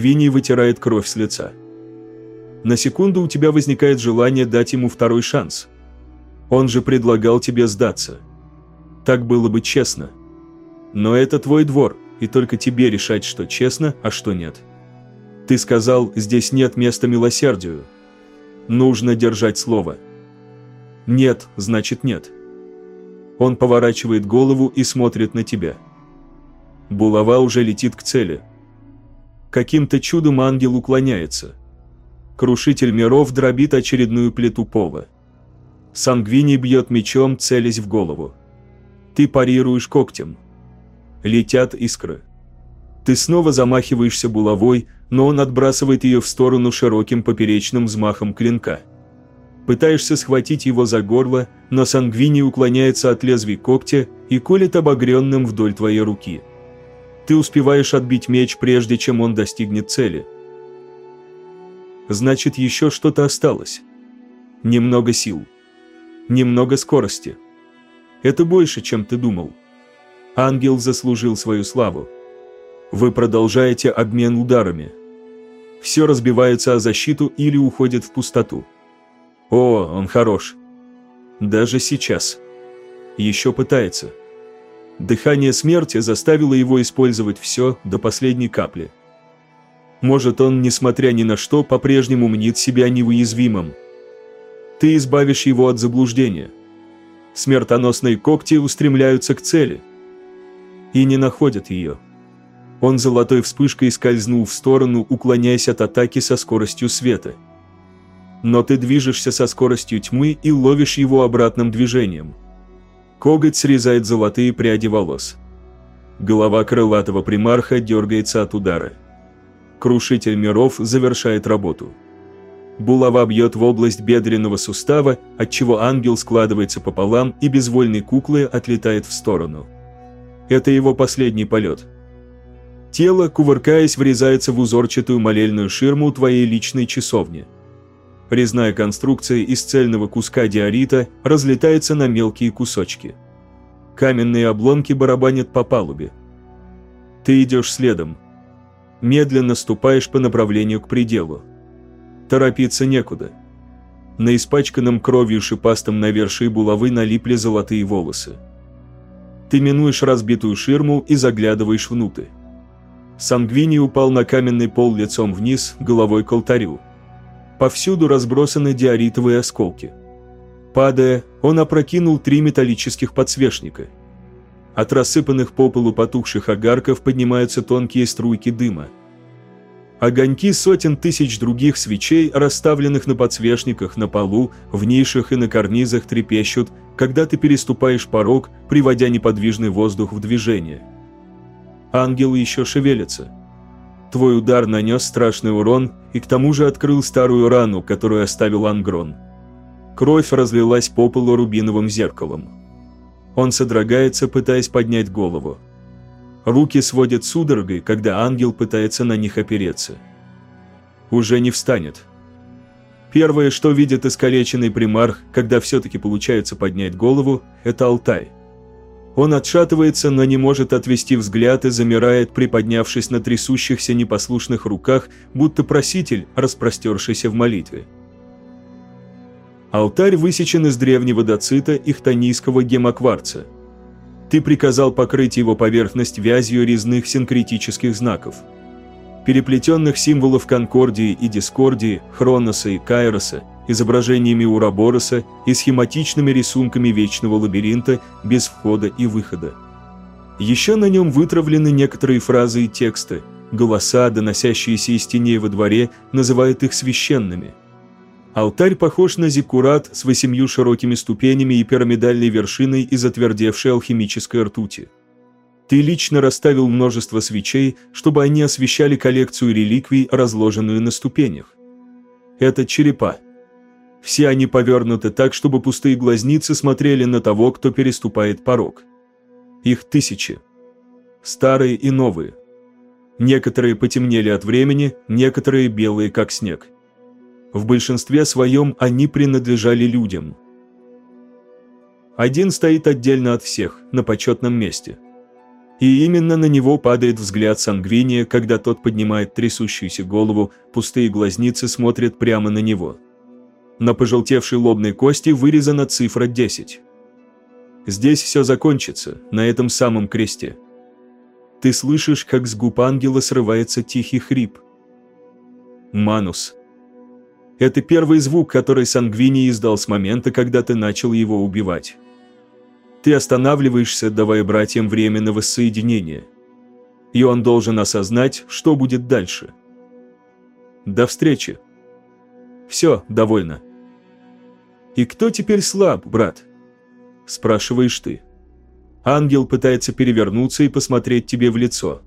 Сангвини вытирает кровь с лица. На секунду у тебя возникает желание дать ему второй шанс. Он же предлагал тебе сдаться. Так было бы честно. Но это твой двор, и только тебе решать, что честно, а что нет. Ты сказал, здесь нет места милосердию. Нужно держать слово. Нет, значит нет. Он поворачивает голову и смотрит на тебя. Булава уже летит к цели. Каким-то чудом ангел уклоняется. Крушитель миров дробит очередную плиту пола. Сангвини бьет мечом, целясь в голову. Ты парируешь когтем. Летят искры. Ты снова замахиваешься булавой, но он отбрасывает ее в сторону широким поперечным взмахом клинка. Пытаешься схватить его за горло, но Сангвини уклоняется от лезвий когтя и колет обогренным вдоль твоей руки. Ты успеваешь отбить меч, прежде чем он достигнет цели. Значит, еще что-то осталось. Немного сил. Немного скорости. Это больше, чем ты думал. Ангел заслужил свою славу. Вы продолжаете обмен ударами. Все разбивается о защиту или уходит в пустоту. О, он хорош. Даже сейчас. Еще пытается. Дыхание смерти заставило его использовать все до последней капли. Может, он, несмотря ни на что, по-прежнему мнит себя невыязвимым. Ты избавишь его от заблуждения. Смертоносные когти устремляются к цели. И не находят ее. Он золотой вспышкой скользнул в сторону, уклоняясь от атаки со скоростью света. Но ты движешься со скоростью тьмы и ловишь его обратным движением. Коготь срезает золотые пряди волос. Голова крылатого примарха дергается от удара. Крушитель миров завершает работу. Булава бьет в область бедренного сустава, отчего ангел складывается пополам и безвольной куклой отлетает в сторону. Это его последний полет – Тело, кувыркаясь, врезается в узорчатую молельную ширму твоей личной часовни. Резная конструкция из цельного куска диорита разлетается на мелкие кусочки. Каменные обломки барабанят по палубе. Ты идешь следом. Медленно ступаешь по направлению к пределу. Торопиться некуда. На испачканном кровью шипастом навершии булавы налипли золотые волосы. Ты минуешь разбитую ширму и заглядываешь внутрь. Сангвини упал на каменный пол лицом вниз, головой к алтарю. Повсюду разбросаны диоритовые осколки. Падая, он опрокинул три металлических подсвечника. От рассыпанных по полу потухших огарков поднимаются тонкие струйки дыма. Огоньки сотен тысяч других свечей, расставленных на подсвечниках, на полу, в нишах и на карнизах трепещут, когда ты переступаешь порог, приводя неподвижный воздух в движение. Ангел еще шевелится. Твой удар нанес страшный урон и к тому же открыл старую рану, которую оставил Ангрон. Кровь разлилась по полу рубиновым зеркалом. Он содрогается, пытаясь поднять голову. Руки сводят судорогой, когда ангел пытается на них опереться. Уже не встанет. Первое, что видит искалеченный примарх, когда все-таки получается поднять голову, это алтарь. Он отшатывается, но не может отвести взгляд и замирает, приподнявшись на трясущихся непослушных руках, будто проситель, распростершийся в молитве. Алтарь высечен из древнего доцита и хтонийского гемокварца. Ты приказал покрыть его поверхность вязью резных синкретических знаков. Переплетенных символов конкордии и дискордии, хроноса и кайроса – изображениями Урабороса и схематичными рисунками вечного лабиринта без входа и выхода. Еще на нем вытравлены некоторые фразы и тексты, голоса, доносящиеся из теней во дворе, называют их священными. Алтарь похож на зиккурат с восемью широкими ступенями и пирамидальной вершиной из отвердевшей алхимической ртути. Ты лично расставил множество свечей, чтобы они освещали коллекцию реликвий, разложенную на ступенях. Это черепа. Все они повернуты так, чтобы пустые глазницы смотрели на того, кто переступает порог. Их тысячи. Старые и новые. Некоторые потемнели от времени, некоторые белые, как снег. В большинстве своем они принадлежали людям. Один стоит отдельно от всех, на почетном месте. И именно на него падает взгляд Сангвиния, когда тот поднимает трясущуюся голову, пустые глазницы смотрят прямо на него. На пожелтевшей лобной кости вырезана цифра 10. Здесь все закончится, на этом самом кресте. Ты слышишь, как с губ ангела срывается тихий хрип. Манус. Это первый звук, который Сангвини издал с момента, когда ты начал его убивать. Ты останавливаешься, давая братьям время на воссоединение. И он должен осознать, что будет дальше. До встречи. Все, довольно. И кто теперь слаб, брат? Спрашиваешь ты. Ангел пытается перевернуться и посмотреть тебе в лицо.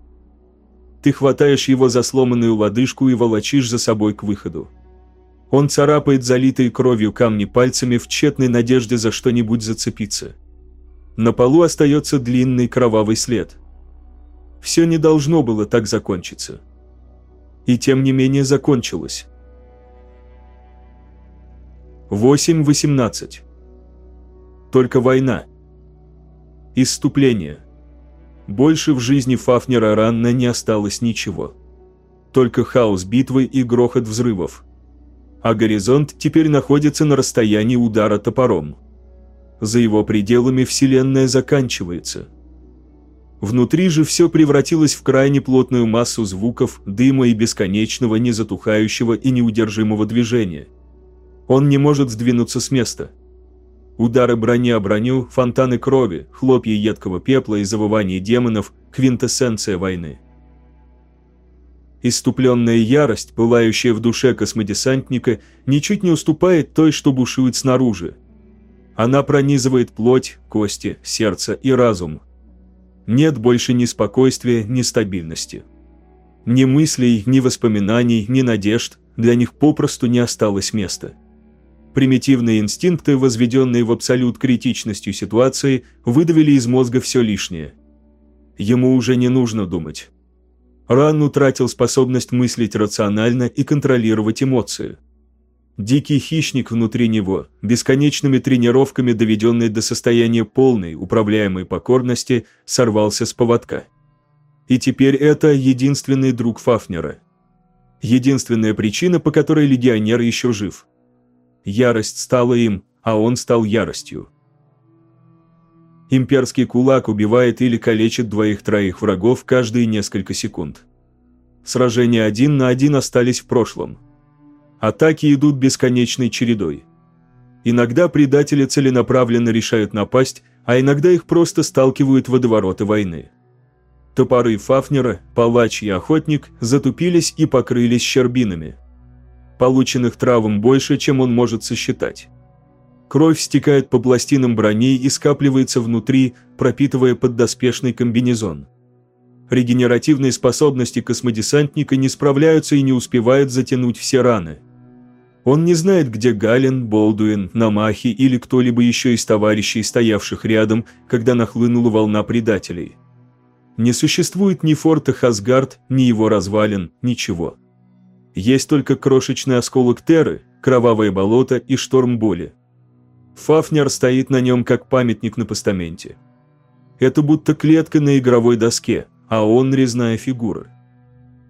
Ты хватаешь его за сломанную лодыжку и волочишь за собой к выходу. Он царапает залитые кровью камни пальцами в тщетной надежде за что-нибудь зацепиться. На полу остается длинный кровавый след. Все не должно было так закончиться. И тем не менее закончилось. 8.18. Только война. Исступление. Больше в жизни Фафнера Ранна не осталось ничего. Только хаос битвы и грохот взрывов. А горизонт теперь находится на расстоянии удара топором за его пределами Вселенная заканчивается. Внутри же все превратилось в крайне плотную массу звуков, дыма и бесконечного, незатухающего и неудержимого движения. Он не может сдвинуться с места. Удары брони о броню, фонтаны крови, хлопья едкого пепла и завывание демонов – квинтэссенция войны. Иступленная ярость, пылающая в душе космодесантника, ничуть не уступает той, что бушует снаружи – она пронизывает плоть, кости, сердце и разум. Нет больше ни спокойствия, ни стабильности. Ни мыслей, ни воспоминаний, ни надежд, для них попросту не осталось места. Примитивные инстинкты, возведенные в абсолют критичностью ситуации, выдавили из мозга все лишнее. Ему уже не нужно думать. Ран утратил способность мыслить рационально и контролировать эмоции. Дикий хищник внутри него, бесконечными тренировками доведенный до состояния полной, управляемой покорности, сорвался с поводка. И теперь это единственный друг Фафнера. Единственная причина, по которой легионер еще жив. Ярость стала им, а он стал яростью. Имперский кулак убивает или калечит двоих-троих врагов каждые несколько секунд. Сражения один на один остались в прошлом – Атаки идут бесконечной чередой. Иногда предатели целенаправленно решают напасть, а иногда их просто сталкивают водовороты войны. Топоры Фафнера, палач и охотник затупились и покрылись щербинами. Полученных травм больше, чем он может сосчитать. Кровь стекает по пластинам брони и скапливается внутри, пропитывая поддоспешный комбинезон. Регенеративные способности космодесантника не справляются и не успевают затянуть все раны – он не знает, где Галин, Болдуин, Намахи или кто-либо еще из товарищей, стоявших рядом, когда нахлынула волна предателей. Не существует ни форта Хасгард, ни его развалин, ничего. Есть только крошечный осколок Терры, кровавое болото и шторм боли. Фафнер стоит на нем, как памятник на постаменте. Это будто клетка на игровой доске, а он резная фигура.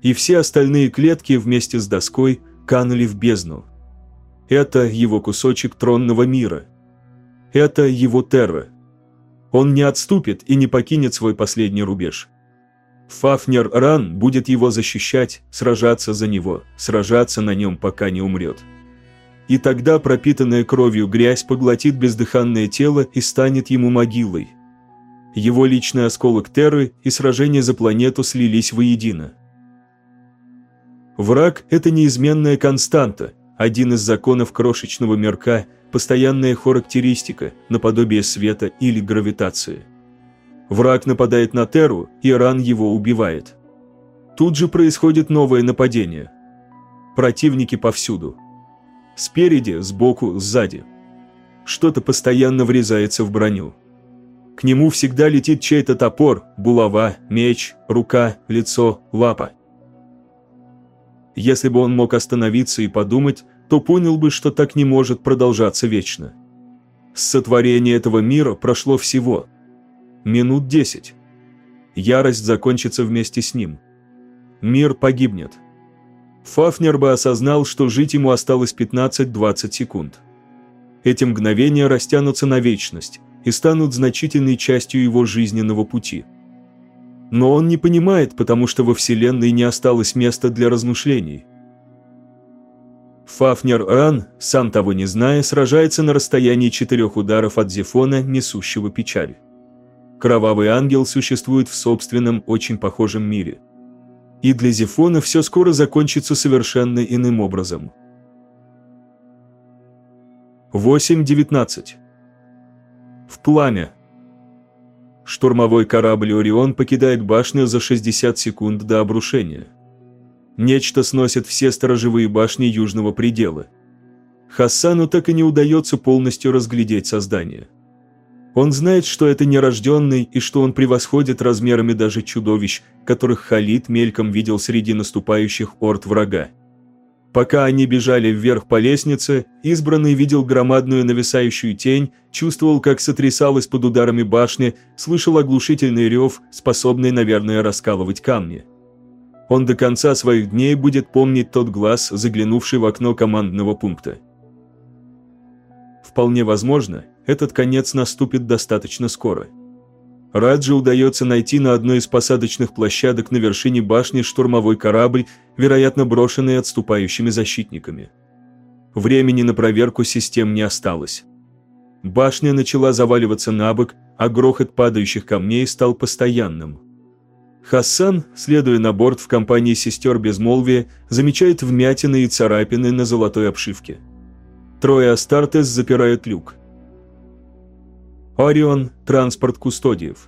И все остальные клетки вместе с доской канули в бездну. Это его кусочек тронного мира. Это его терра. Он не отступит и не покинет свой последний рубеж. Фафнер Ран будет его защищать, сражаться за него, сражаться на нем, пока не умрет. И тогда пропитанная кровью грязь поглотит бездыханное тело и станет ему могилой. Его личный осколок Терры и сражение за планету слились воедино. Враг – это неизменная константа, один из законов крошечного мирка, постоянная характеристика, наподобие света или гравитации. Враг нападает на Теру, и Ран его убивает. Тут же происходит новое нападение. Противники повсюду. Спереди, сбоку, сзади. Что-то постоянно врезается в броню. К нему всегда летит чей-то топор, булава, меч, рука, лицо, лапа. Если бы он мог остановиться и подумать, то понял бы, что так не может продолжаться вечно. С сотворения этого мира прошло всего минут десять. ярость закончится вместе с ним. Мир погибнет. Фафнер бы осознал, что жить ему осталось 15-20 секунд. Эти мгновения растянутся на вечность и станут значительной частью его жизненного пути. Но он не понимает, потому что во Вселенной не осталось места для размышлений. Фафнер Ран, сам того не зная, сражается на расстоянии четырех ударов от Зефона, несущего печаль. Кровавый ангел существует в собственном, очень похожем мире. И для Зефона все скоро закончится совершенно иным образом. 8.19 В пламя. Штурмовой корабль «Орион» покидает башню за 60 секунд до обрушения. Нечто сносит все сторожевые башни южного предела. Хассану так и не удается полностью разглядеть создание. Он знает, что это нерожденный и что он превосходит размерами даже чудовищ, которых Халид мельком видел среди наступающих орд врага. Пока они бежали вверх по лестнице, избранный видел громадную нависающую тень, чувствовал, как сотрясалась под ударами башни, слышал оглушительный рев, способный, наверное, раскалывать камни. Он до конца своих дней будет помнить тот глаз, заглянувший в окно командного пункта. Вполне возможно, этот конец наступит достаточно скоро. Раджи удается найти на одной из посадочных площадок на вершине башни штурмовой корабль, вероятно брошенный отступающими защитниками. Времени на проверку систем не осталось. Башня начала заваливаться на бок, а грохот падающих камней стал постоянным. Хассан, следуя на борт в компании сестер Безмолвия, замечает вмятины и царапины на золотой обшивке. Трое Астартес запирают люк. Орион – транспорт кустодиев.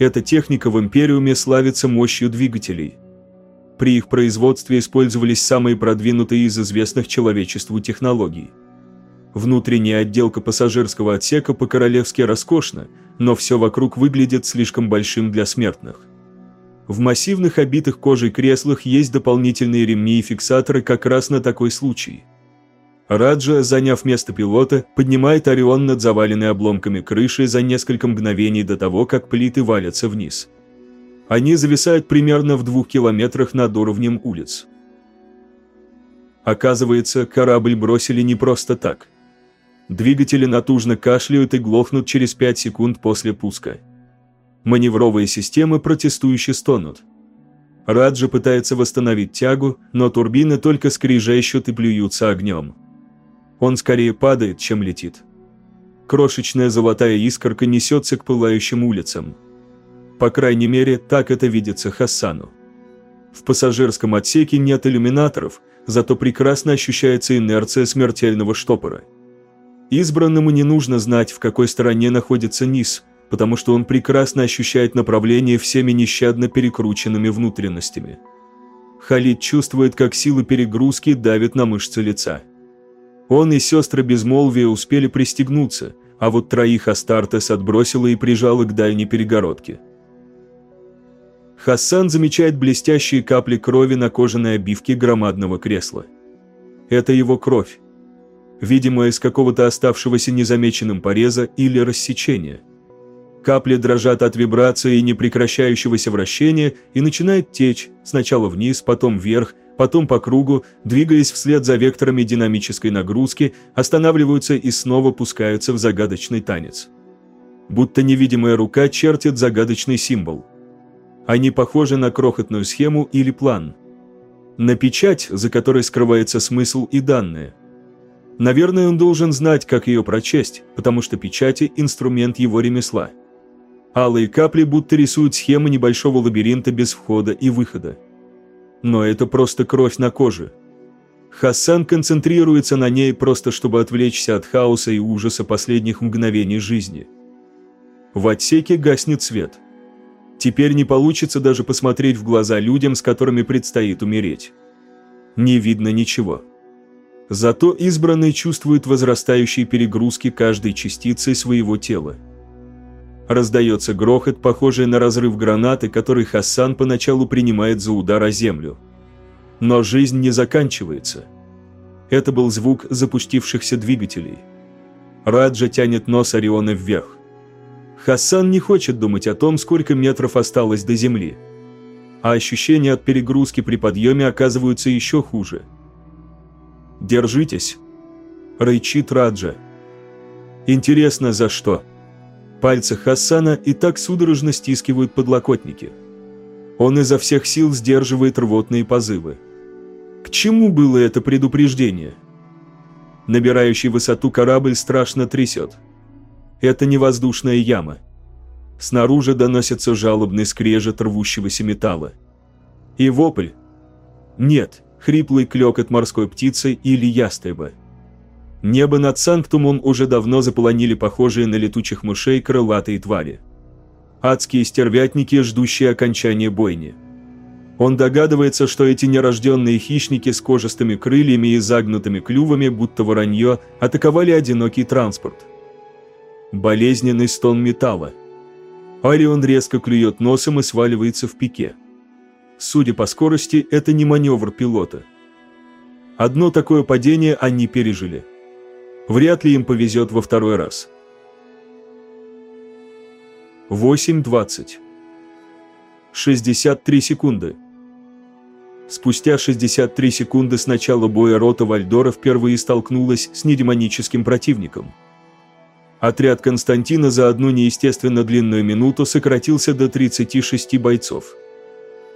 Эта техника в Империуме славится мощью двигателей. При их производстве использовались самые продвинутые из известных человечеству технологий. Внутренняя отделка пассажирского отсека по-королевски роскошна, но все вокруг выглядит слишком большим для смертных. В массивных обитых кожей креслах есть дополнительные ремни и фиксаторы как раз на такой случай. Раджа, заняв место пилота, поднимает Орион над заваленной обломками крыши за несколько мгновений до того, как плиты валятся вниз. Они зависают примерно в двух километрах над уровнем улиц. Оказывается, корабль бросили не просто так. Двигатели натужно кашляют и глохнут через 5 секунд после пуска. Маневровые системы протестующе стонут. Раджа пытается восстановить тягу, но турбины только скрижещут и плюются огнем. Он скорее падает, чем летит. Крошечная золотая искорка несется к пылающим улицам. По крайней мере, так это видится Хассану. В пассажирском отсеке нет иллюминаторов, зато прекрасно ощущается инерция смертельного штопора. Избранному не нужно знать, в какой стороне находится низ – потому что он прекрасно ощущает направление всеми нещадно перекрученными внутренностями. Халид чувствует, как силы перегрузки давят на мышцы лица. Он и сестры Безмолвия успели пристегнуться, а вот троих Астартес отбросила и прижала к дальней перегородке. Хассан замечает блестящие капли крови на кожаной обивке громадного кресла. Это его кровь. Видимо, из какого-то оставшегося незамеченным пореза или рассечения – Капли дрожат от вибрации и непрекращающегося вращения и начинают течь, сначала вниз, потом вверх, потом по кругу, двигаясь вслед за векторами динамической нагрузки, останавливаются и снова пускаются в загадочный танец. Будто невидимая рука чертит загадочный символ. Они похожи на крохотную схему или план. На печать, за которой скрывается смысл и данные. Наверное, он должен знать, как ее прочесть, потому что печати – инструмент его ремесла. Алые капли будто рисуют схему небольшого лабиринта без входа и выхода. Но это просто кровь на коже. Хасан концентрируется на ней просто чтобы отвлечься от хаоса и ужаса последних мгновений жизни. В отсеке гаснет свет. Теперь не получится даже посмотреть в глаза людям, с которыми предстоит умереть. Не видно ничего. Зато избранный чувствует возрастающие перегрузки каждой частицы своего тела. Раздается грохот, похожий на разрыв гранаты, который Хасан поначалу принимает за удар о землю. Но жизнь не заканчивается. Это был звук запустившихся двигателей. Раджа тянет нос Ориона вверх. Хасан не хочет думать о том, сколько метров осталось до земли. А ощущения от перегрузки при подъеме оказываются еще хуже. «Держитесь», – рычит Раджа. «Интересно, за что?» Пальцы Хасана и так судорожно стискивают подлокотники. Он изо всех сил сдерживает рвотные позывы. К чему было это предупреждение? Набирающий высоту корабль страшно трясет. Это не воздушная яма. Снаружи доносится жалобный скрежет рвущегося металла. И вопль. Нет, хриплый клёкот морской птицы или ястреба. Небо над Санктумом уже давно заполонили похожие на летучих мышей крылатые твари. Адские стервятники, ждущие окончания бойни. Он догадывается, что эти нерожденные хищники с кожистыми крыльями и загнутыми клювами, будто воронье, атаковали одинокий транспорт. Болезненный стон металла. Арион резко клюет носом и сваливается в пике. Судя по скорости, это не маневр пилота. Одно такое падение они пережили. Вряд ли им повезет во второй раз. 8.20 63 секунды. Спустя 63 секунды с начала боя рота Вальдора впервые столкнулась с недемоническим противником. Отряд Константина за одну неестественно длинную минуту сократился до 36 бойцов.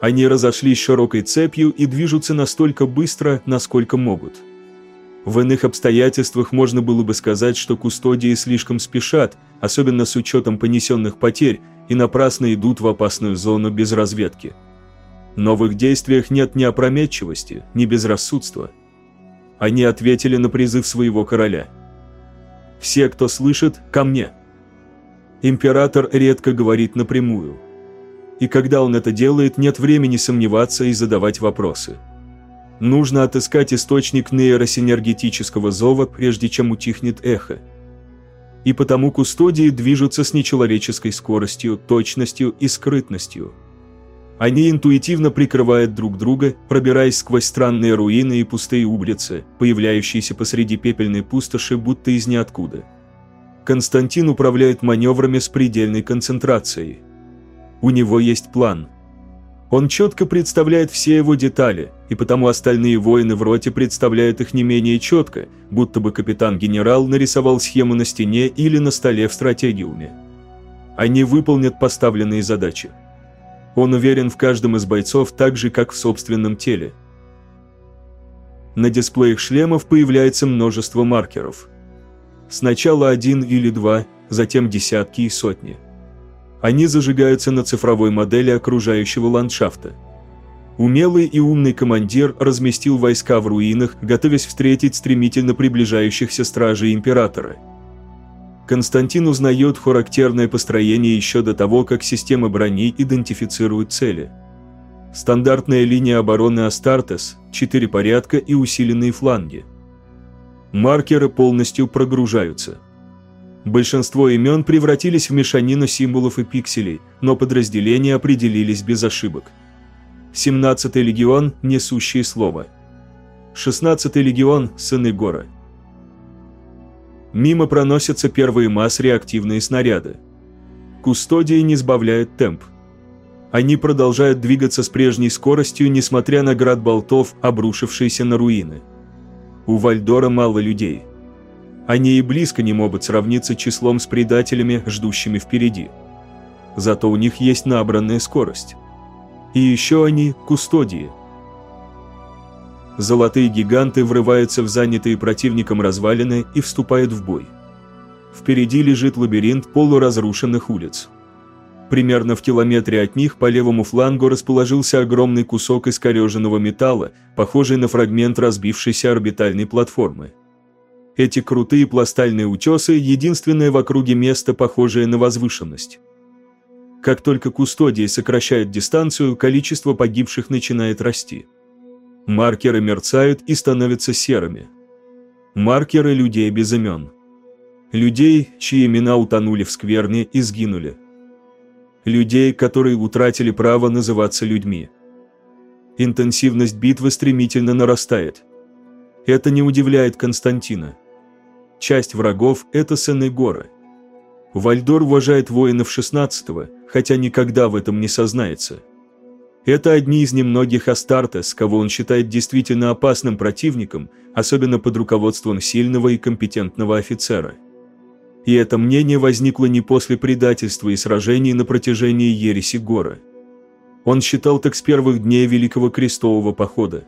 Они разошлись широкой цепью и движутся настолько быстро, насколько могут. В иных обстоятельствах можно было бы сказать, что кустодии слишком спешат, особенно с учетом понесенных потерь, и напрасно идут в опасную зону без разведки. Но в их действиях нет ни опрометчивости, ни безрассудства. Они ответили на призыв своего короля. «Все, кто слышит, ко мне!» Император редко говорит напрямую. И когда он это делает, нет времени сомневаться и задавать вопросы. Нужно отыскать источник нейросинергетического зова, прежде чем утихнет эхо. И потому кустодии движутся с нечеловеческой скоростью, точностью и скрытностью – они интуитивно прикрывают друг друга, пробираясь сквозь странные руины и пустые улицы, появляющиеся посреди пепельной пустоши, будто из ниоткуда. Константин управляет маневрами с предельной концентрацией. У него есть план. Он четко представляет все его детали, и потому остальные воины в роте представляют их не менее четко, будто бы капитан-генерал нарисовал схему на стене или на столе в стратегиуме. Они выполнят поставленные задачи. Он уверен в каждом из бойцов так же, как в собственном теле. На дисплеях шлемов появляется множество маркеров. Сначала один или два, затем десятки и сотни. Они зажигаются на цифровой модели окружающего ландшафта. Умелый и умный командир разместил войска в руинах, готовясь встретить стремительно приближающихся стражей Императора – Константин узнает характерное построение еще до того, как система брони идентифицирует цели. Стандартная линия обороны Астартес, четыре порядка и усиленные фланги. Маркеры полностью прогружаются. Большинство имен превратились в мешанину символов и пикселей, но подразделения определились без ошибок. 17-й легион – несущие слово. 16-й легион – сыны гора. Мимо проносятся первые масс-реактивные снаряды. Кустодии не сбавляют темп. Они продолжают двигаться с прежней скоростью, несмотря на град болтов, обрушившийся на руины. У Вальдора мало людей. Они и близко не могут сравниться числом с предателями, ждущими впереди. Зато у них есть набранная скорость. И еще они – кустодии – Золотые гиганты врываются в занятые противником развалины и вступают в бой. Впереди лежит лабиринт полуразрушенных улиц. Примерно в километре от них по левому флангу расположился огромный кусок искореженного металла, похожий на фрагмент разбившейся орбитальной платформы. Эти крутые пластальные утесы – единственное в округе место, похожее на возвышенность. Как только кустодии сокращают дистанцию, количество погибших начинает расти. Маркеры мерцают и становятся серыми. Маркеры людей без имен. Людей, чьи имена утонули в скверне и сгинули. Людей, которые утратили право называться людьми. Интенсивность битвы стремительно нарастает. Это не удивляет Константина. Часть врагов – это сыны горы. Вальдор уважает воинов 16-го, хотя никогда в этом не сознается. Это одни из немногих Астартес, кого он считает действительно опасным противником, особенно под руководством сильного и компетентного офицера. И это мнение возникло не после предательства и сражений на протяжении Ереси Гора. Он считал так с первых дней Великого Крестового Похода.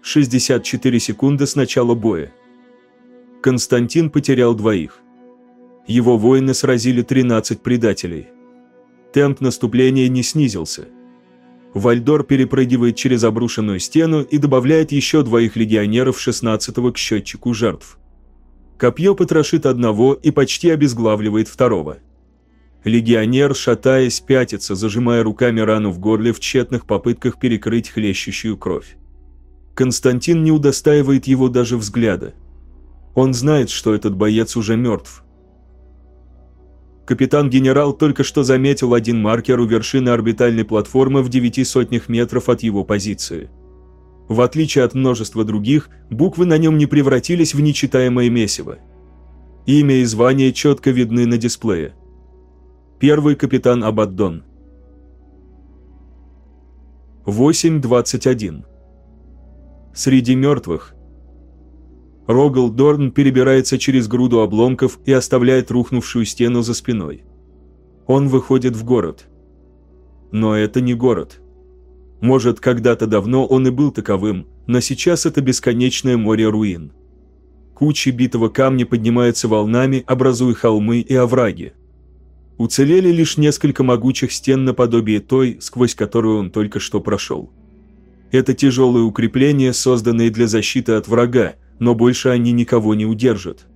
64 секунды с начала боя. Константин потерял двоих. Его воины сразили 13 предателей. Темп наступления не снизился. Вальдор перепрыгивает через обрушенную стену и добавляет еще двоих легионеров 16-го к счетчику жертв. Копье потрошит одного и почти обезглавливает второго. Легионер, шатаясь, пятится, зажимая руками рану в горле в тщетных попытках перекрыть хлещущую кровь. Константин не удостаивает его даже взгляда. Он знает, что этот боец уже мертв. Капитан-генерал только что заметил один маркер у вершины орбитальной платформы в девяти сотнях метров от его позиции. В отличие от множества других, буквы на нем не превратились в нечитаемое месиво. Имя и звание четко видны на дисплее. Первый капитан Абаддон. 8.21 Среди мертвых Рогал Дорн перебирается через груду обломков и оставляет рухнувшую стену за спиной. Он выходит в город. Но это не город. Может, когда-то давно он и был таковым, но сейчас это бесконечное море руин. Кучи битого камня поднимаются волнами, образуя холмы и овраги. Уцелели лишь несколько могучих стен наподобие той, сквозь которую он только что прошел. Это тяжелые укрепления, созданные для защиты от врага, но больше они никого не удержат.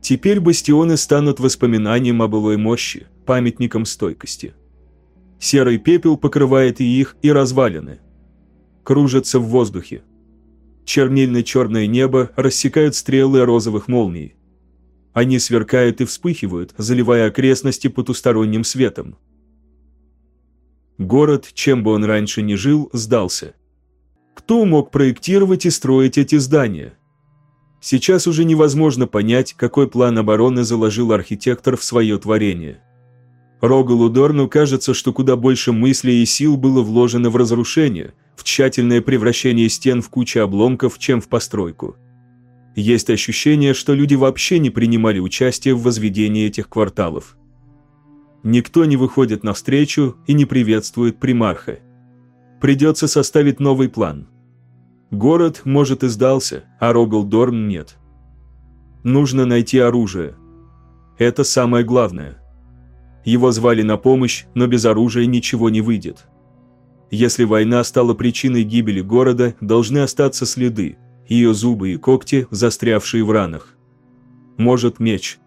Теперь бастионы станут воспоминанием о былой мощи, памятником стойкости. Серый пепел покрывает и их, и развалины. Кружатся в воздухе. Чернильно-черное небо рассекают стрелы розовых молний. Они сверкают и вспыхивают, заливая окрестности потусторонним светом. Город, чем бы он раньше ни жил, сдался. Кто мог проектировать и строить эти здания? Сейчас уже невозможно понять, какой план обороны заложил архитектор в свое творение. Рогалу Дорну кажется, что куда больше мыслей и сил было вложено в разрушение, в тщательное превращение стен в кучу обломков, чем в постройку. Есть ощущение, что люди вообще не принимали участие в возведении этих кварталов. Никто не выходит навстречу и не приветствует примарха. Придется составить новый план – Город, может, и сдался, а Рогалдорн нет. Нужно найти оружие. Это самое главное. Его звали на помощь, но без оружия ничего не выйдет. Если война стала причиной гибели города, должны остаться следы, ее зубы и когти, застрявшие в ранах. Может, меч.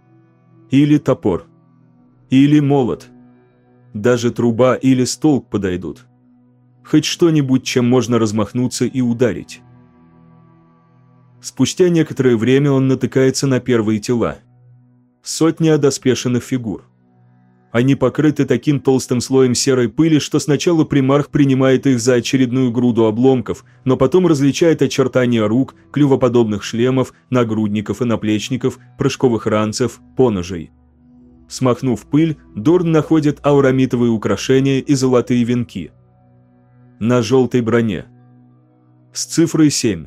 Или топор. Или молот. Даже труба или столб подойдут хоть что-нибудь, чем можно размахнуться и ударить. Спустя некоторое время он натыкается на первые тела. Сотни одоспешенных фигур. Они покрыты таким толстым слоем серой пыли, что сначала примарх принимает их за очередную груду обломков, но потом различает очертания рук, клювоподобных шлемов, нагрудников и наплечников, прыжковых ранцев, поножей. Смахнув пыль, Дорн находит аурамитовые украшения и золотые венки – на желтой броне. С цифрой 7.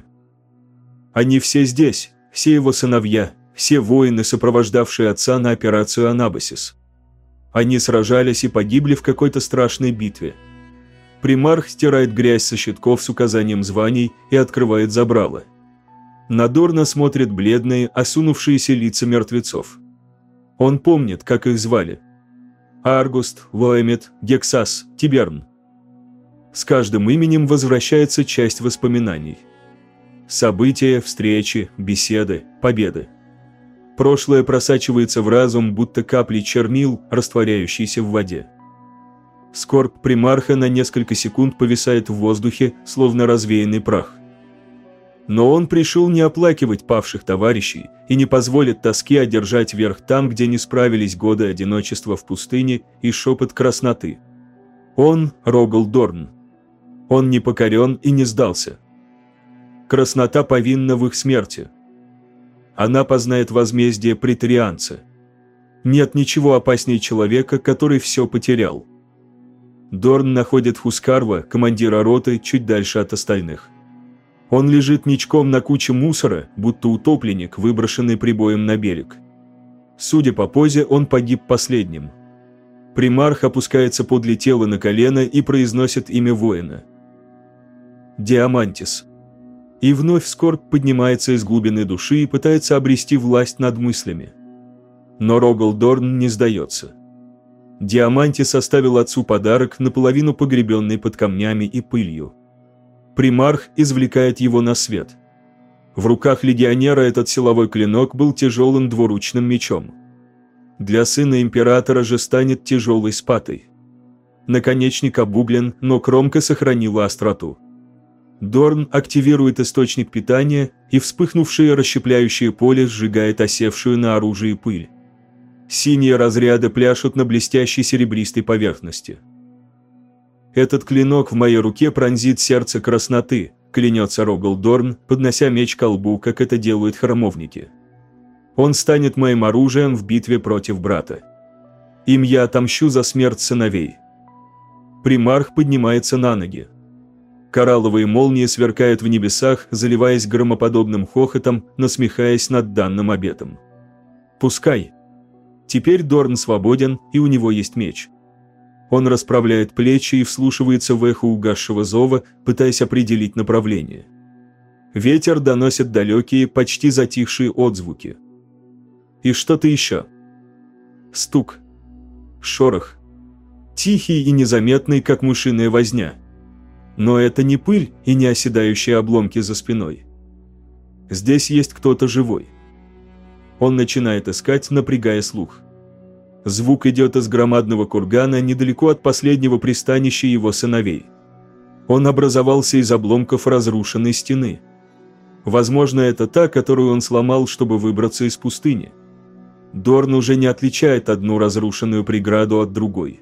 Они все здесь, все его сыновья, все воины, сопровождавшие отца на операцию Анабасис. Они сражались и погибли в какой-то страшной битве. Примарх стирает грязь со щитков с указанием званий и открывает забрало. Надорно смотрит бледные, осунувшиеся лица мертвецов. Он помнит, как их звали. Аргуст, Лоэмет, Гексас, Тиберн. С каждым именем возвращается часть воспоминаний. События, встречи, беседы, победы. Прошлое просачивается в разум, будто капли чернил, растворяющиеся в воде. Скорбь примарха на несколько секунд повисает в воздухе, словно развеянный прах. Но он пришел не оплакивать павших товарищей и не позволит тоске одержать верх там, где не справились годы одиночества в пустыне и шепот красноты. Он – Рогал Дорн, он не покорен и не сдался. Краснота повинна в их смерти. Она познает возмездие притрианца. Нет ничего опаснее человека, который все потерял. Дорн находит Хускарва, командира роты, чуть дальше от остальных. Он лежит ничком на куче мусора, будто утопленник, выброшенный прибоем на берег. Судя по позе, он погиб последним. Примарх опускается подле тела на колено и произносит имя воина. Диамантис. И вновь скорбь поднимается из глубины души и пытается обрести власть над мыслями. Но Рогалдорн не сдается. Диамантис оставил отцу подарок, наполовину погребенный под камнями и пылью. Примарх извлекает его на свет. В руках легионера этот силовой клинок был тяжелым двуручным мечом. Для сына императора же станет тяжелой спатой. Наконечник обуглен, но кромка сохранила остроту. Дорн активирует источник питания, и вспыхнувшее расщепляющее поле сжигает осевшую на оружии пыль. Синие разряды пляшут на блестящей серебристой поверхности. «Этот клинок в моей руке пронзит сердце красноты», клянется Рогалдорн, поднося меч к колбу, как это делают храмовники. «Он станет моим оружием в битве против брата. Им я отомщу за смерть сыновей». Примарх поднимается на ноги. Коралловые молнии сверкают в небесах, заливаясь громоподобным хохотом, насмехаясь над данным обетом. «Пускай», Теперь Дорн свободен, и у него есть меч. Он расправляет плечи и вслушивается в эхо угасшего зова, пытаясь определить направление. Ветер доносит далекие, почти затихшие отзвуки. И что-то еще. Стук. Шорох. Тихий и незаметный, как мышиная возня. Но это не пыль и не оседающие обломки за спиной. Здесь есть кто-то живой. Он начинает искать, напрягая слух. Звук идет из громадного кургана недалеко от последнего пристанища его сыновей. Он образовался из обломков разрушенной стены. Возможно, это та, которую он сломал, чтобы выбраться из пустыни. Дорн уже не отличает одну разрушенную преграду от другой.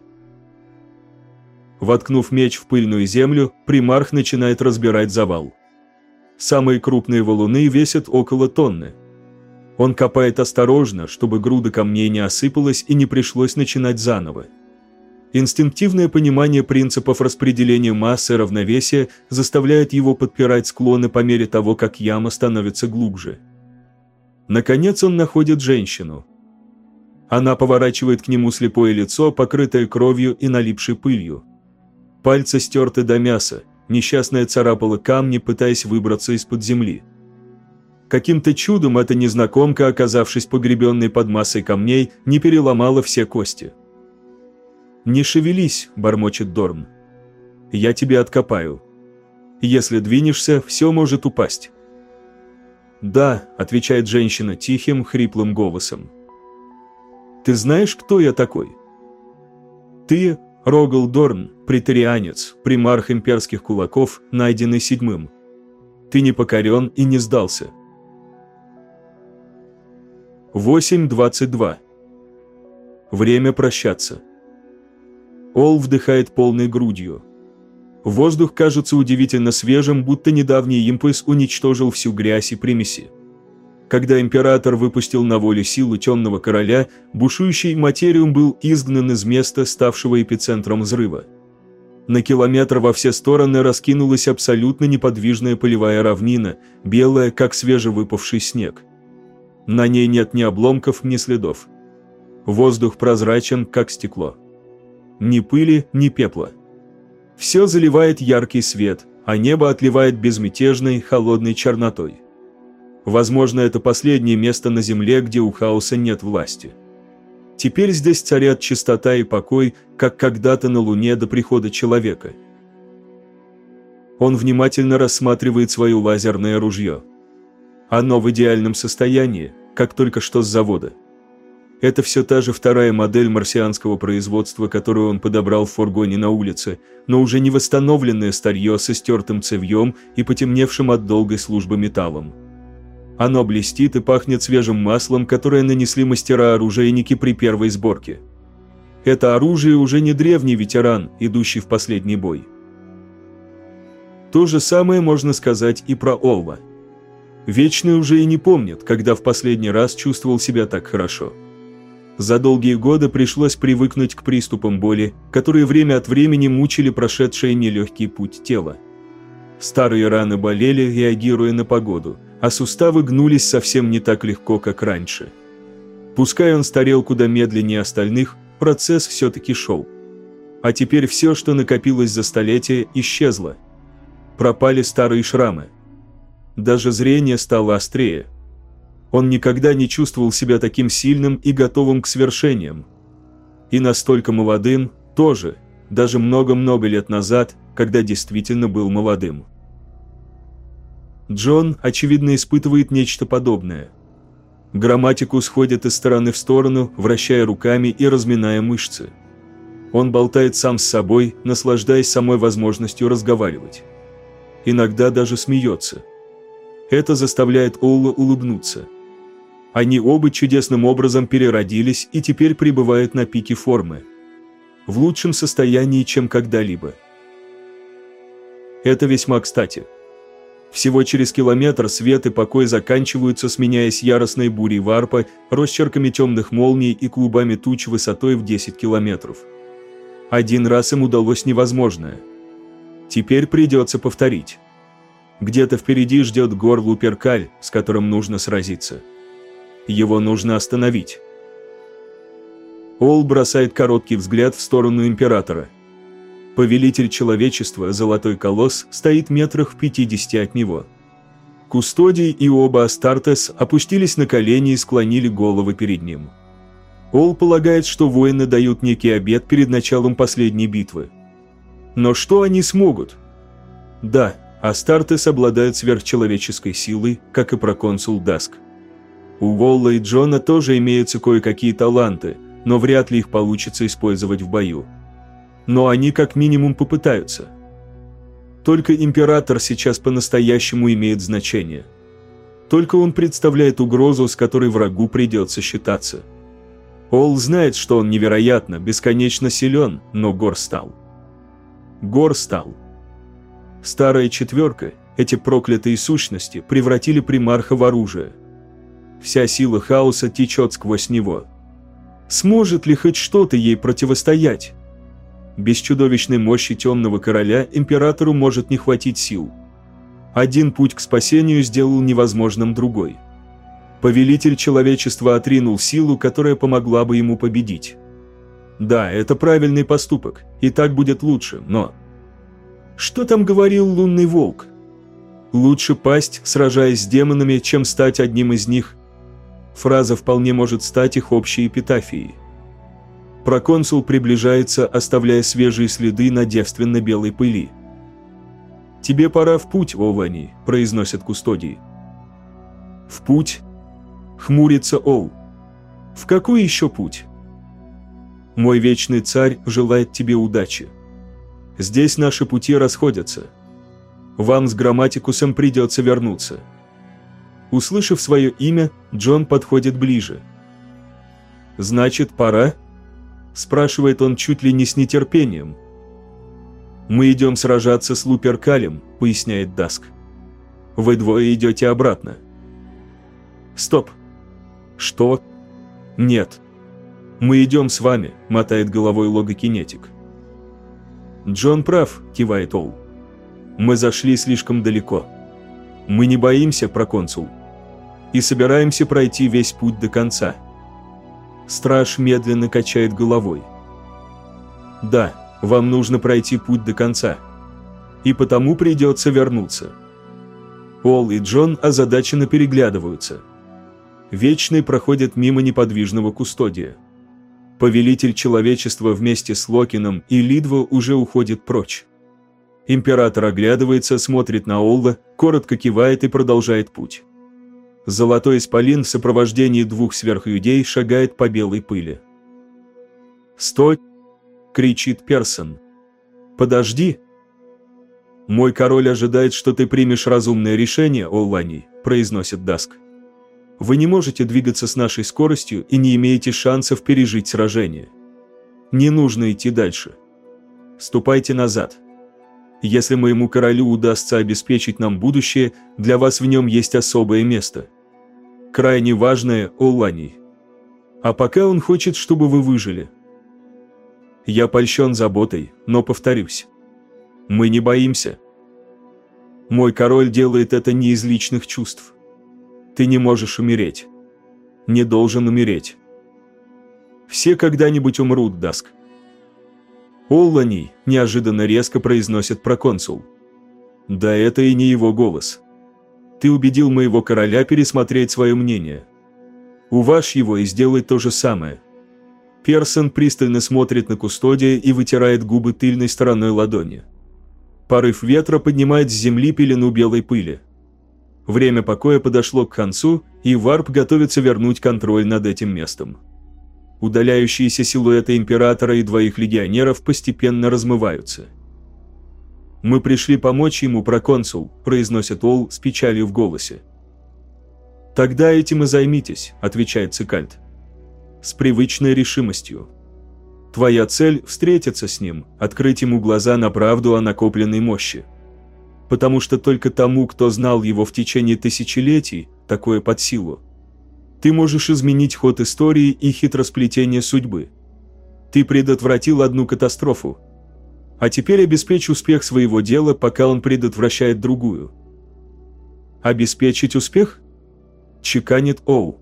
Воткнув меч в пыльную землю, примарх начинает разбирать завал. Самые крупные валуны весят около тонны – он копает осторожно, чтобы груда камней не осыпалась и не пришлось начинать заново. Инстинктивное понимание принципов распределения массы и равновесия заставляет его подпирать склоны по мере того, как яма становится глубже. Наконец он находит женщину. Она поворачивает к нему слепое лицо, покрытое кровью и налипшей пылью. Пальцы стерты до мяса, несчастная царапала камни, пытаясь выбраться из-под земли. Каким-то чудом эта незнакомка, оказавшись погребенной под массой камней, не переломала все кости. «Не шевелись», – бормочет Дорн. «Я тебе откопаю. Если двинешься, все может упасть». «Да», – отвечает женщина тихим, хриплым голосом. «Ты знаешь, кто я такой?» «Ты – Рогал Дорн, претарианец, примарх имперских кулаков, найденный седьмым. Ты не покорен и не сдался». 8.22. Время прощаться. Ол вдыхает полной грудью. Воздух кажется удивительно свежим, будто недавний импульс уничтожил всю грязь и примеси. Когда император выпустил на волю силу темного короля, бушующий материум был изгнан из места, ставшего эпицентром взрыва. На километр во все стороны раскинулась абсолютно неподвижная полевая равнина, белая, как свежевыпавший снег. На ней нет ни обломков, ни следов. Воздух прозрачен, как стекло. Ни пыли, ни пепла. Все заливает яркий свет, а небо отливает безмятежной, холодной чернотой. Возможно, это последнее место на Земле, где у хаоса нет власти. Теперь здесь царят чистота и покой, как когда-то на Луне до прихода человека. Он внимательно рассматривает свое лазерное ружье. Оно в идеальном состоянии, как только что с завода. Это все та же вторая модель марсианского производства, которую он подобрал в фургоне на улице, но уже не восстановленное старье со стертым цевьем и потемневшим от долгой службы металлом. Оно блестит и пахнет свежим маслом, которое нанесли мастера-оружейники при первой сборке. Это оружие уже не древний ветеран, идущий в последний бой. То же самое можно сказать и про Олва. Вечный уже и не помнит, когда в последний раз чувствовал себя так хорошо. За долгие годы пришлось привыкнуть к приступам боли, которые время от времени мучили прошедшее нелегкий путь тела. Старые раны болели, реагируя на погоду, а суставы гнулись совсем не так легко, как раньше. Пускай он старел куда медленнее остальных, процесс все-таки шел. А теперь все, что накопилось за столетия, исчезло. Пропали старые шрамы. Даже зрение стало острее. Он никогда не чувствовал себя таким сильным и готовым к свершениям. И настолько молодым тоже, даже много-много лет назад, когда действительно был молодым. Джон, очевидно, испытывает нечто подобное. Грамматику сходит из стороны в сторону, вращая руками и разминая мышцы. Он болтает сам с собой, наслаждаясь самой возможностью разговаривать. Иногда даже смеется. Это заставляет Олла улыбнуться. Они оба чудесным образом переродились и теперь пребывают на пике формы. В лучшем состоянии, чем когда-либо. Это весьма кстати. Всего через километр свет и покой заканчиваются, сменяясь яростной бурей варпа, росчерками темных молний и клубами туч высотой в 10 километров. Один раз им удалось невозможное. Теперь придется повторить. Где-то впереди ждет гор Луперкаль, с которым нужно сразиться. Его нужно остановить. Ол бросает короткий взгляд в сторону Императора – Повелитель человечества, Золотой Колосс, стоит метрах в 50 от него. Кустодий и оба Астартес опустились на колени и склонили головы перед ним. Ол полагает, что воины дают некий обед перед началом последней битвы. Но что они смогут? Да, Астартес обладает сверхчеловеческой силой, как и проконсул Даск. У Волла и Джона тоже имеются кое-какие таланты, но вряд ли их получится использовать в бою но они как минимум попытаются. Только император сейчас по-настоящему имеет значение. Только он представляет угрозу, с которой врагу придется считаться. Ол знает, что он невероятно, бесконечно силен, но Гор стал. Гор стал. Старая четверка, эти проклятые сущности, превратили примарха в оружие. Вся сила хаоса течет сквозь него. Сможет ли хоть что-то ей противостоять? Без чудовищной мощи темного короля императору может не хватить сил. Один путь к спасению сделал невозможным другой. Повелитель человечества отринул силу, которая помогла бы ему победить. Да, это правильный поступок, и так будет лучше, но... Что там говорил лунный волк? Лучше пасть, сражаясь с демонами, чем стать одним из них. Фраза вполне может стать их общей эпитафией. Проконсул приближается, оставляя свежие следы на девственно-белой пыли. «Тебе пора в путь, Олани», – произносят кустодии. «В путь?» – хмурится Ол. «В какой еще путь?» «Мой вечный царь желает тебе удачи. Здесь наши пути расходятся. Вам с грамматикусом придется вернуться». Услышав свое имя, Джон подходит ближе. «Значит, пора?» Спрашивает он чуть ли не с нетерпением. «Мы идем сражаться с Луперкалем», — поясняет Даск. «Вы двое идете обратно». «Стоп!» «Что?» «Нет». «Мы идем с вами», — мотает головой логокинетик. «Джон прав», — кивает Ол. «Мы зашли слишком далеко. Мы не боимся, проконсул, и собираемся пройти весь путь до конца». Страж медленно качает головой. «Да, вам нужно пройти путь до конца. И потому придется вернуться». Ол и Джон озадаченно переглядываются. Вечный проходит мимо неподвижного кустодия. Повелитель человечества вместе с Локином и Лидво уже уходит прочь. Император оглядывается, смотрит на Олла, коротко кивает и продолжает путь. Золотой исполин в сопровождении двух сверхлюдей шагает по белой пыли. «Стой!» – кричит Персон. «Подожди!» «Мой король ожидает, что ты примешь разумное решение, Оллани», – произносит Даск. «Вы не можете двигаться с нашей скоростью и не имеете шансов пережить сражение. Не нужно идти дальше. Ступайте назад». Если моему королю удастся обеспечить нам будущее, для вас в нем есть особое место – крайне важное, Олани. А пока он хочет, чтобы вы выжили. Я польщен заботой, но повторюсь. Мы не боимся. Мой король делает это не из личных чувств. Ты не можешь умереть. Не должен умереть. Все когда-нибудь умрут, Даск. Оллани неожиданно резко произносит проконсул. Да это и не его голос. Ты убедил моего короля пересмотреть свое мнение. Уваж его и сделай то же самое. Персон пристально смотрит на кустодия и вытирает губы тыльной стороной ладони. Порыв ветра поднимает с земли пелену белой пыли. Время покоя подошло к концу, и Варп готовится вернуть контроль над этим местом. Удаляющиеся силуэты императора и двоих легионеров постепенно размываются. «Мы пришли помочь ему, проконсул», – произносит Ол с печалью в голосе. «Тогда этим и займитесь», – отвечает Цикальд. «С привычной решимостью. Твоя цель – встретиться с ним, открыть ему глаза на правду о накопленной мощи. Потому что только тому, кто знал его в течение тысячелетий, такое под силу. Ты можешь изменить ход истории и хитросплетение судьбы. Ты предотвратил одну катастрофу. А теперь обеспечь успех своего дела, пока он предотвращает другую. Обеспечить успех? Чеканит Оу.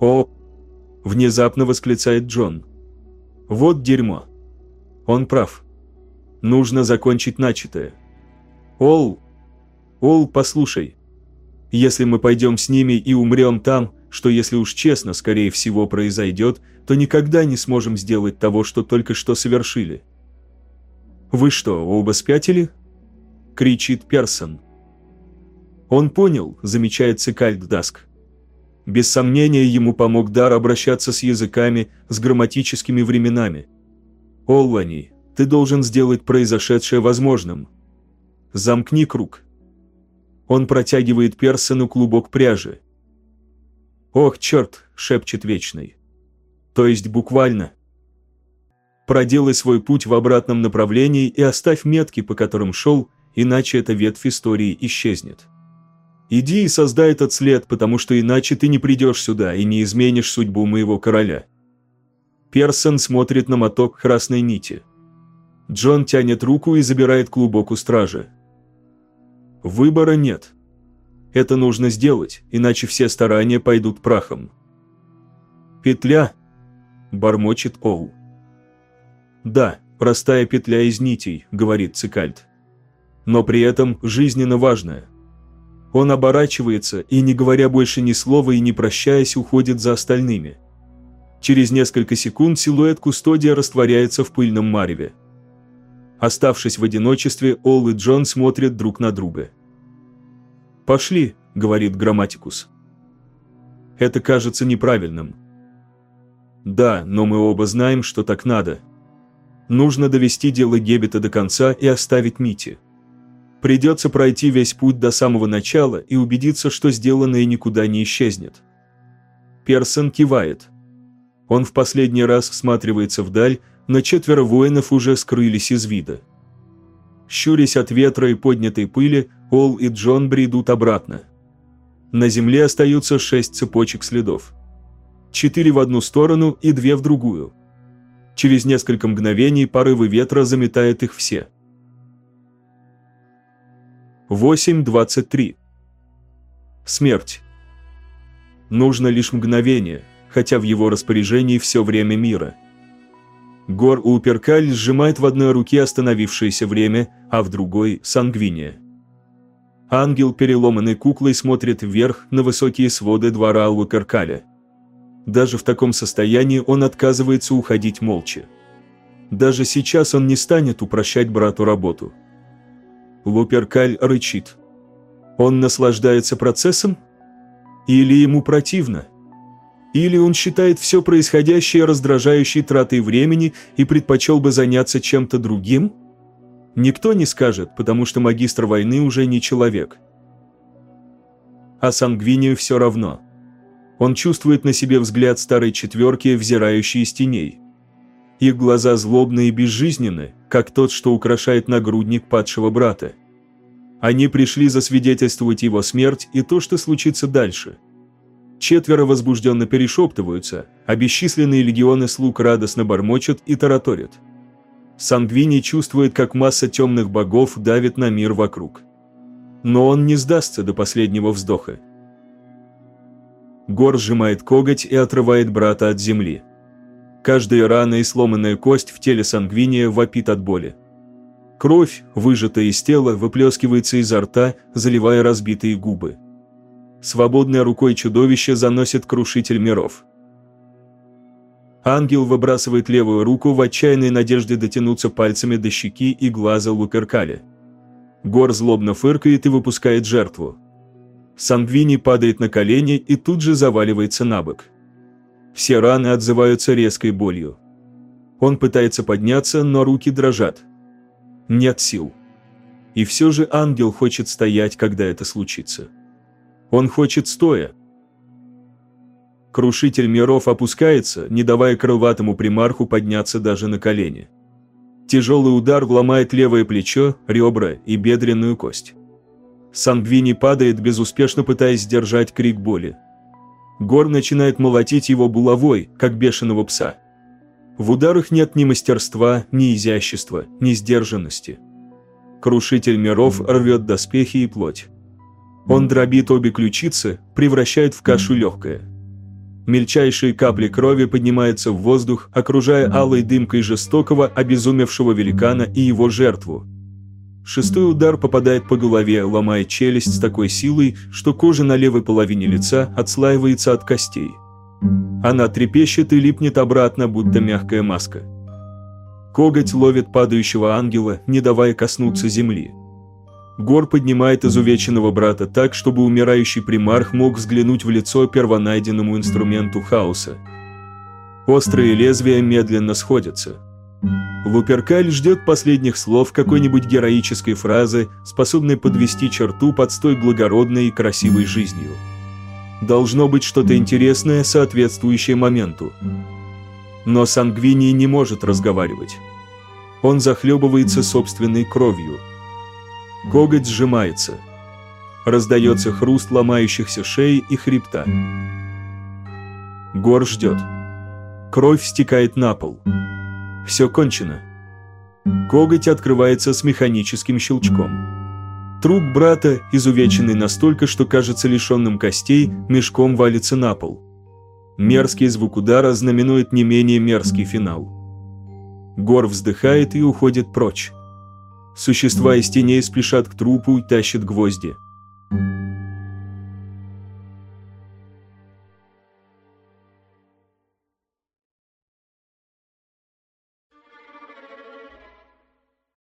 О! Внезапно восклицает Джон. Вот дерьмо. Он прав. Нужно закончить начатое. Ол, Ол, послушай. Если мы пойдем с ними и умрем там, что, если уж честно, скорее всего произойдет, то никогда не сможем сделать того, что только что совершили. «Вы что, оба спятили?» – кричит Персон. Он понял, замечает Цикальд Даск. Без сомнения, ему помог дар обращаться с языками, с грамматическими временами. «Оллани, ты должен сделать произошедшее возможным. Замкни круг». Он протягивает Персону клубок пряжи. «Ох, черт!» – шепчет Вечный. «То есть буквально?» Проделай свой путь в обратном направлении и оставь метки, по которым шел, иначе эта ветвь истории исчезнет. Иди и создай этот след, потому что иначе ты не придешь сюда и не изменишь судьбу моего короля. Персон смотрит на моток красной нити. Джон тянет руку и забирает клубок у стражи. Выбора нет. Это нужно сделать, иначе все старания пойдут прахом. «Петля», – бормочет Оу. «Да, простая петля из нитей», – говорит Цикальд. «Но при этом жизненно важная». Он оборачивается и, не говоря больше ни слова и не прощаясь, уходит за остальными. Через несколько секунд силуэт кустодия растворяется в пыльном мареве. Оставшись в одиночестве, Ол и Джон смотрят друг на друга. «Пошли», — говорит Грамматикус. Это кажется неправильным. Да, но мы оба знаем, что так надо. Нужно довести дело Геббета до конца и оставить Мити. Придется пройти весь путь до самого начала и убедиться, что сделанное никуда не исчезнет. Персон кивает. Он в последний раз всматривается вдаль, но четверо воинов уже скрылись из вида. Щурясь от ветра и поднятой пыли, Ол и Джон бредут обратно. На земле остаются шесть цепочек следов. Четыре в одну сторону и две в другую. Через несколько мгновений порывы ветра заметают их все. 8.23. Смерть. Нужно лишь мгновение, хотя в его распоряжении все время мира. Гор Уперкаль сжимает в одной руке остановившееся время, а в другой – сангвиния. Ангел переломанной куклой смотрит вверх на высокие своды двора Алвакаркаля. Даже в таком состоянии он отказывается уходить молча. Даже сейчас он не станет упрощать брату работу – Луперкаль рычит. Он наслаждается процессом? Или ему противно? Или он считает все происходящее раздражающей тратой времени и предпочел бы заняться чем-то другим? Никто не скажет, потому что магистр войны уже не человек. А Сангвинию все равно. Он чувствует на себе взгляд старой четверки, взирающей из теней. Их глаза злобные и безжизненны, как тот, что украшает нагрудник падшего брата. Они пришли засвидетельствовать его смерть и то, что случится дальше. Четверо возбужденно перешептываются, а бесчисленные легионы слуг радостно бормочут и тараторят. Сангвини чувствует, как масса темных богов давит на мир вокруг. Но он не сдастся до последнего вздоха. Гор сжимает коготь и отрывает брата от земли. Каждая рана и сломанная кость в теле Сангвиния вопит от боли. Кровь, выжатая из тела, выплескивается изо рта, заливая разбитые губы. Свободной рукой чудовище заносит крушитель миров. Ангел выбрасывает левую руку в отчаянной надежде дотянуться пальцами до щеки и глаза Луперкали. Гор злобно фыркает и выпускает жертву. Сангвини падает на колени и тут же заваливается на бок. Все раны отзываются резкой болью. Он пытается подняться, но руки дрожат. Нет сил. И все же ангел хочет стоять, когда это случится. Он хочет стоя. Крушитель миров опускается, не давая крылатому примарху подняться даже на колени. Тяжелый удар вломает левое плечо, ребра и бедренную кость. Сангвини падает, безуспешно пытаясь сдержать крик боли. Гор начинает молотить его булавой, как бешеного пса. В ударах нет ни мастерства, ни изящества, ни сдержанности. Крушитель миров рвет доспехи и плоть. Он дробит обе ключицы, превращает в кашу легкое. Мельчайшие капли крови поднимаются в воздух, окружая алой дымкой жестокого, обезумевшего великана и его жертву, Шестой удар попадает по голове, ломая челюсть с такой силой, что кожа на левой половине лица отслаивается от костей. Она трепещет и липнет обратно, будто мягкая маска. Коготь ловит падающего ангела, не давая коснуться земли. Гор поднимает изувеченного брата так, чтобы умирающий примарх мог взглянуть в лицо первонайденному инструменту хаоса. Острые лезвия медленно сходятся. Луперкаль ждет последних слов какой-нибудь героической фразы, способной подвести черту под столь благородной и красивой жизнью. Должно быть что-то интересное, соответствующее моменту. Но Сангвини не может разговаривать. Он захлебывается собственной кровью. Коготь сжимается. Раздается хруст ломающихся шеи и хребта. Гор ждет. Кровь стекает на пол. Все кончено. Коготь открывается с механическим щелчком. Труп брата, изувеченный настолько, что кажется лишенным костей, мешком валится на пол. Мерзкий звук удара знаменует не менее мерзкий финал. Гор вздыхает и уходит прочь. Существа из теней спешат к трупу и тащат гвозди.